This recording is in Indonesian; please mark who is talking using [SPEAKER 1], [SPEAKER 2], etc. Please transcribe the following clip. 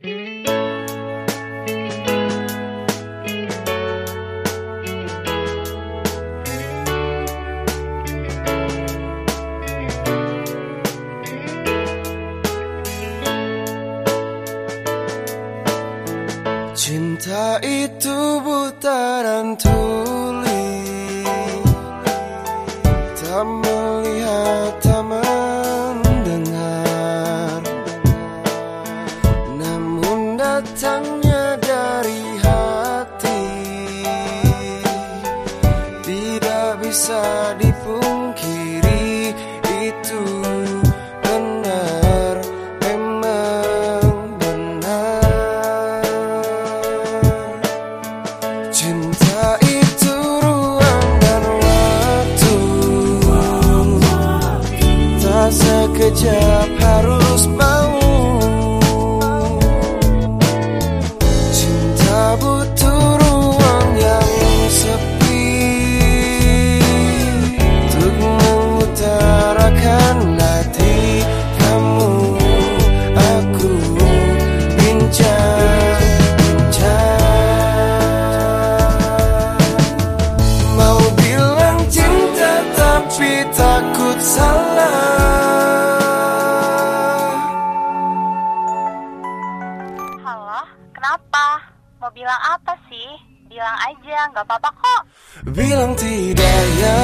[SPEAKER 1] Cinta itu buta dan tuli Tak melihat, tak datangnya dari hati. Tidak bisa dipungkiri Itu benar, memang benar. Cinta itu ruang dan waktu. Tak sekejap harus salah
[SPEAKER 2] Halo, kenapa? Mau bilang apa sih? Bilang aja, nggak apa-apa kok.
[SPEAKER 1] Bilang tidak ya